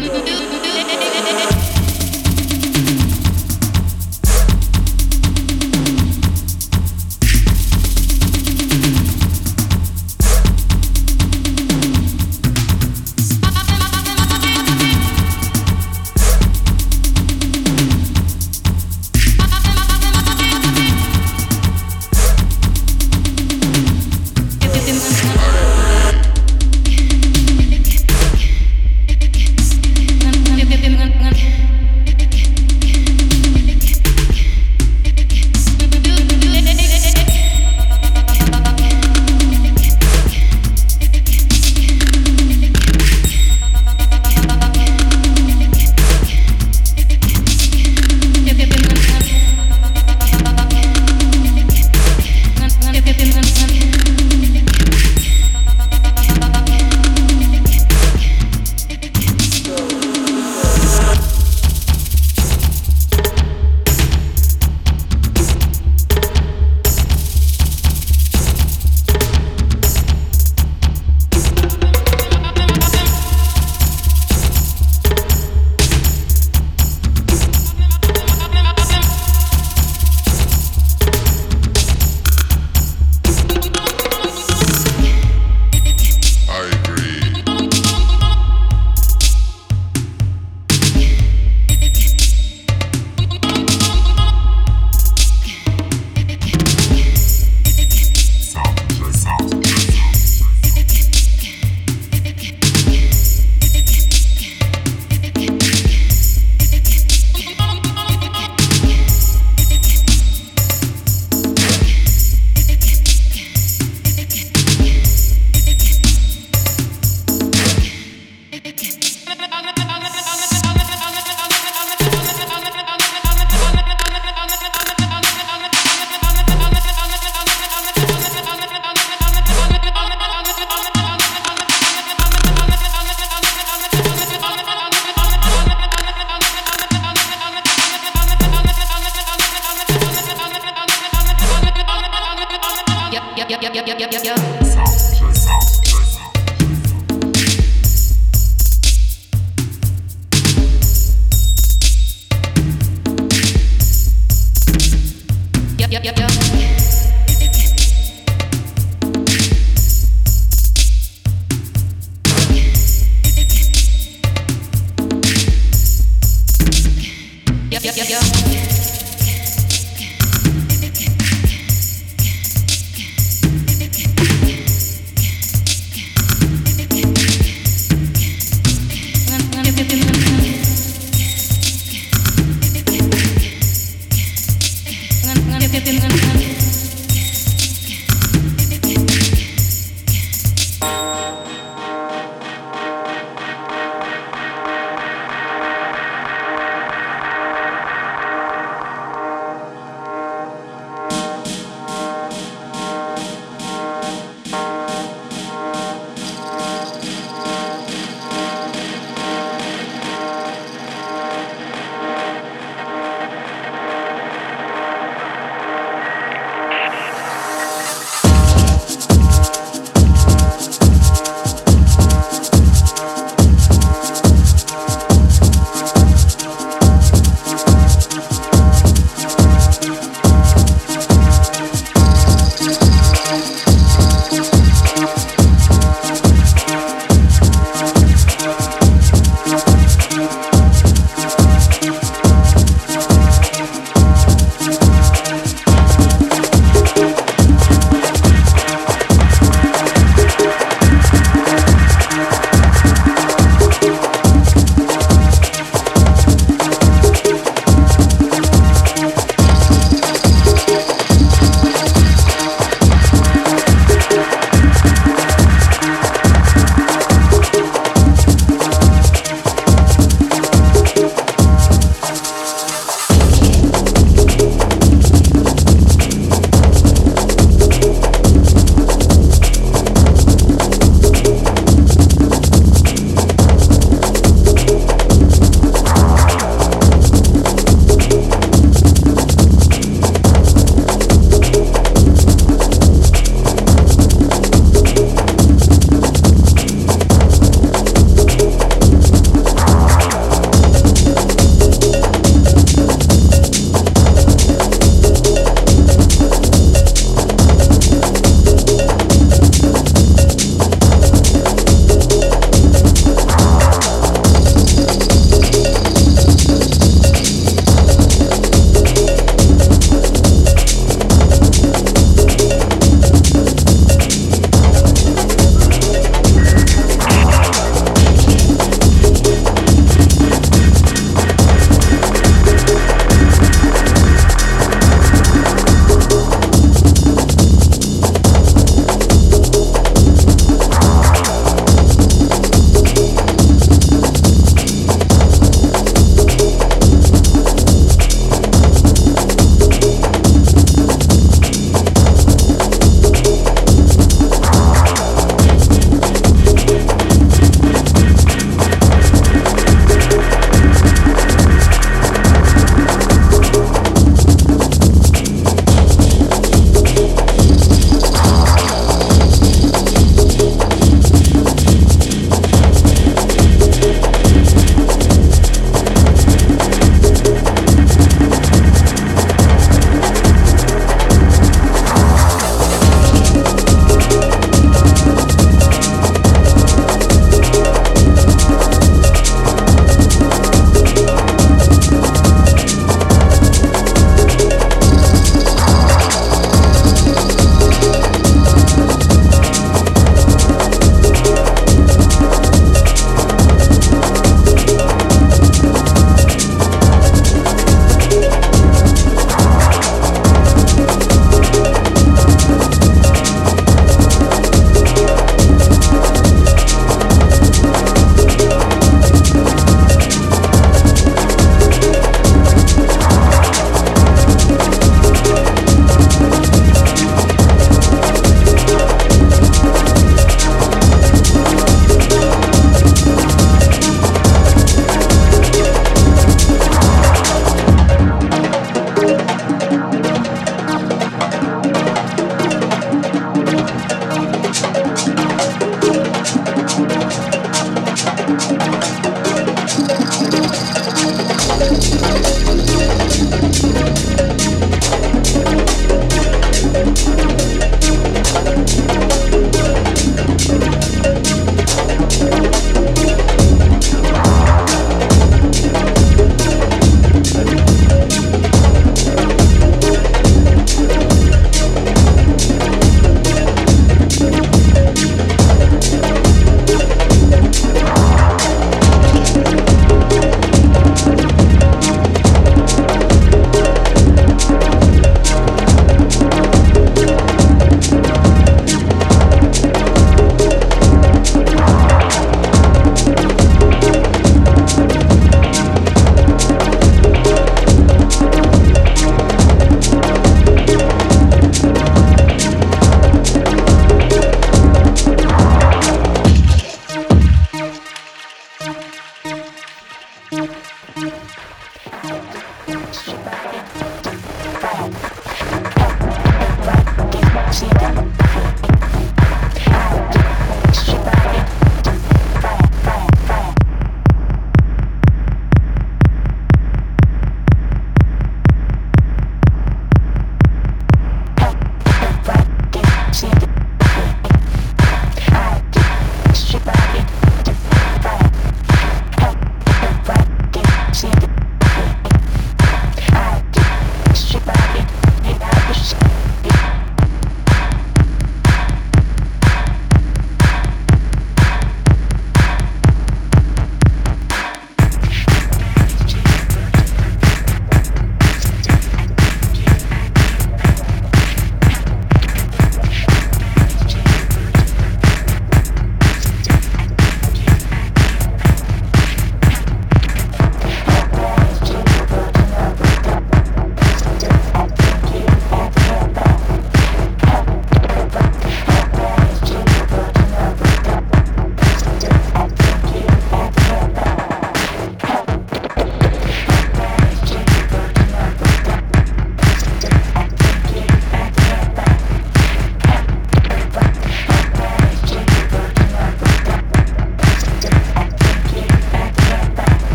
I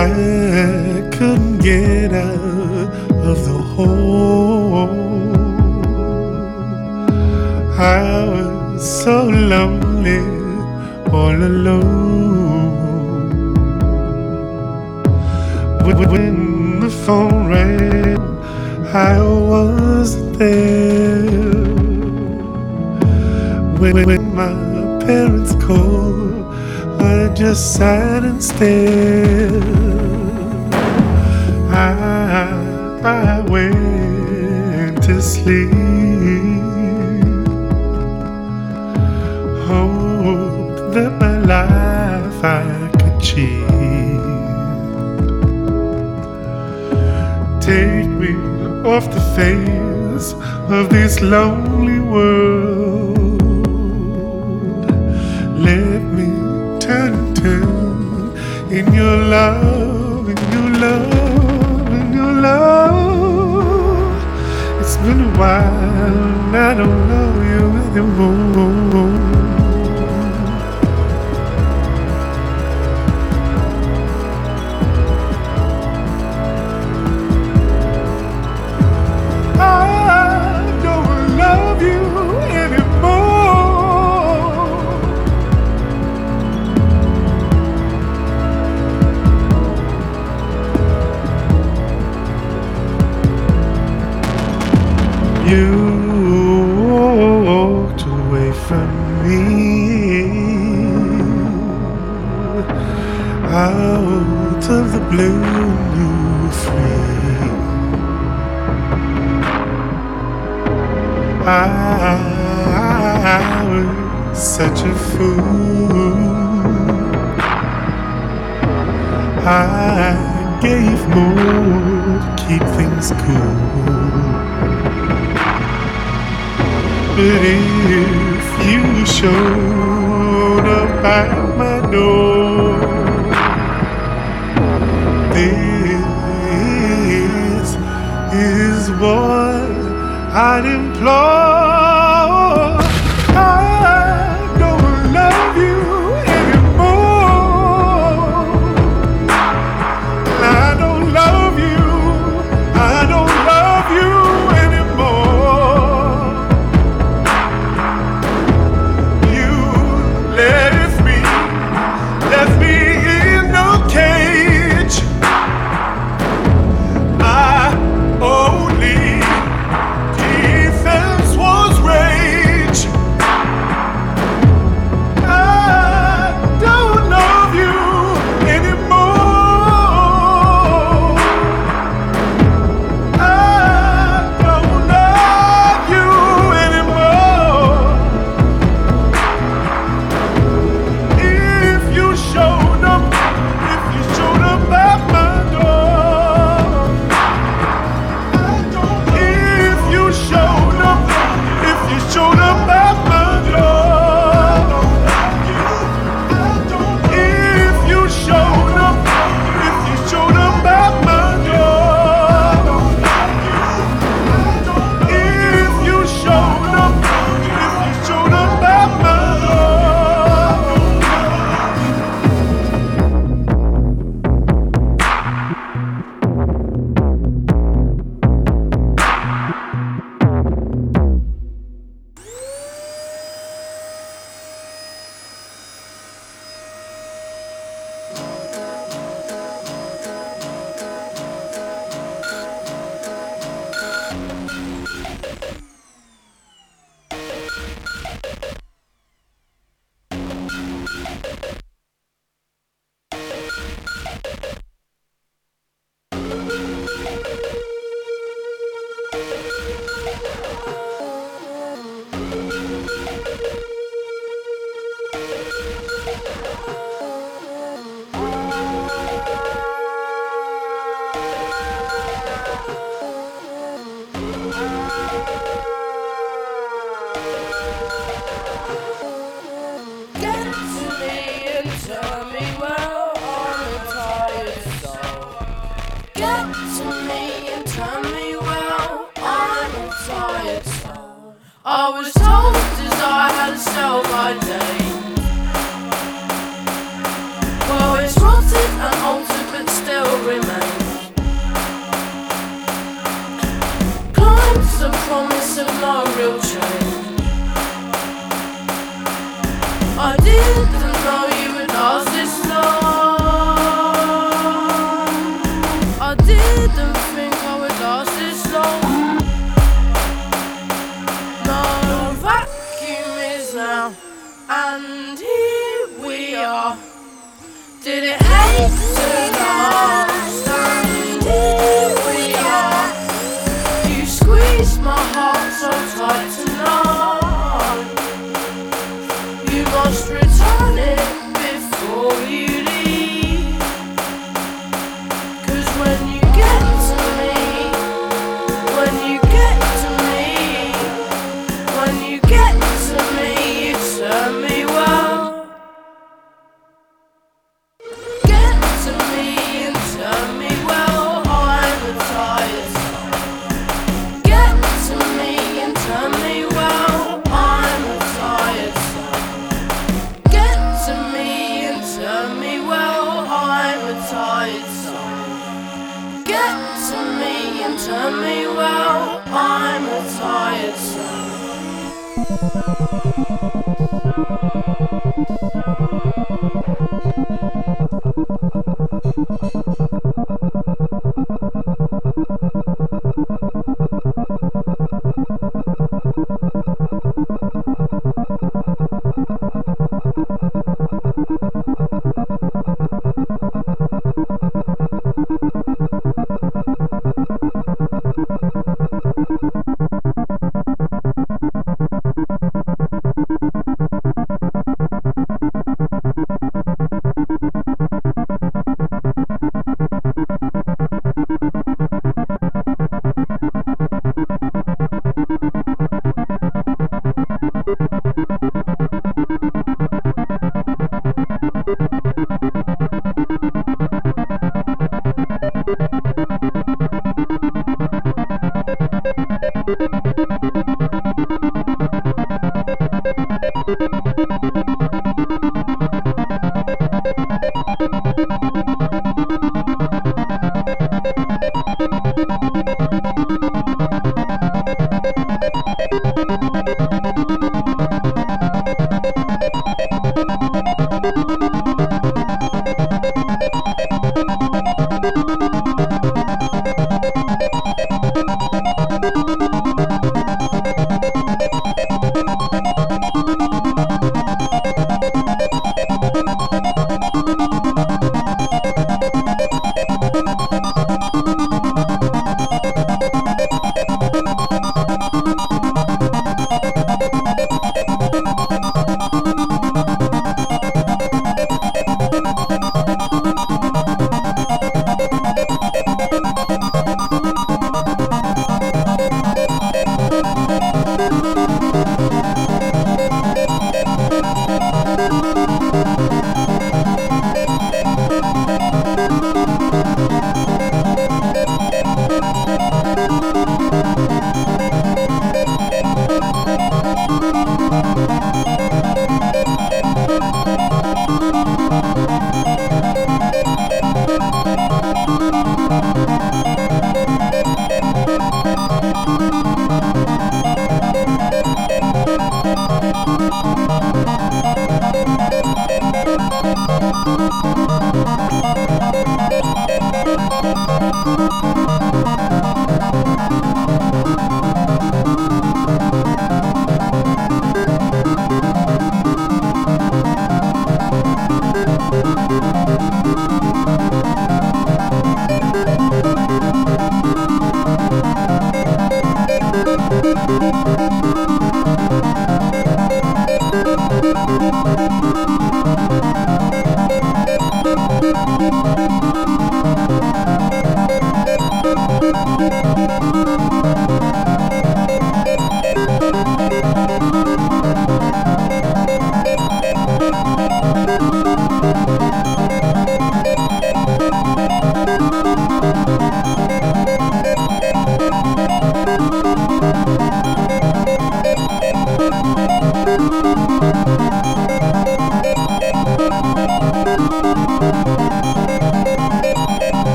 I couldn't get out of the hole. I was so lonely, all alone. When the phone rang, I wasn't there. When, my parents called, I just sat and stared. Sleep. Hope that my life I could cheat. Take me off the face of this lonely world. Let me turn turn in your love, I don't know you anymore. I was such a fool. I gave more to keep things cool. But if you showed up at my door, this is what I'd implore.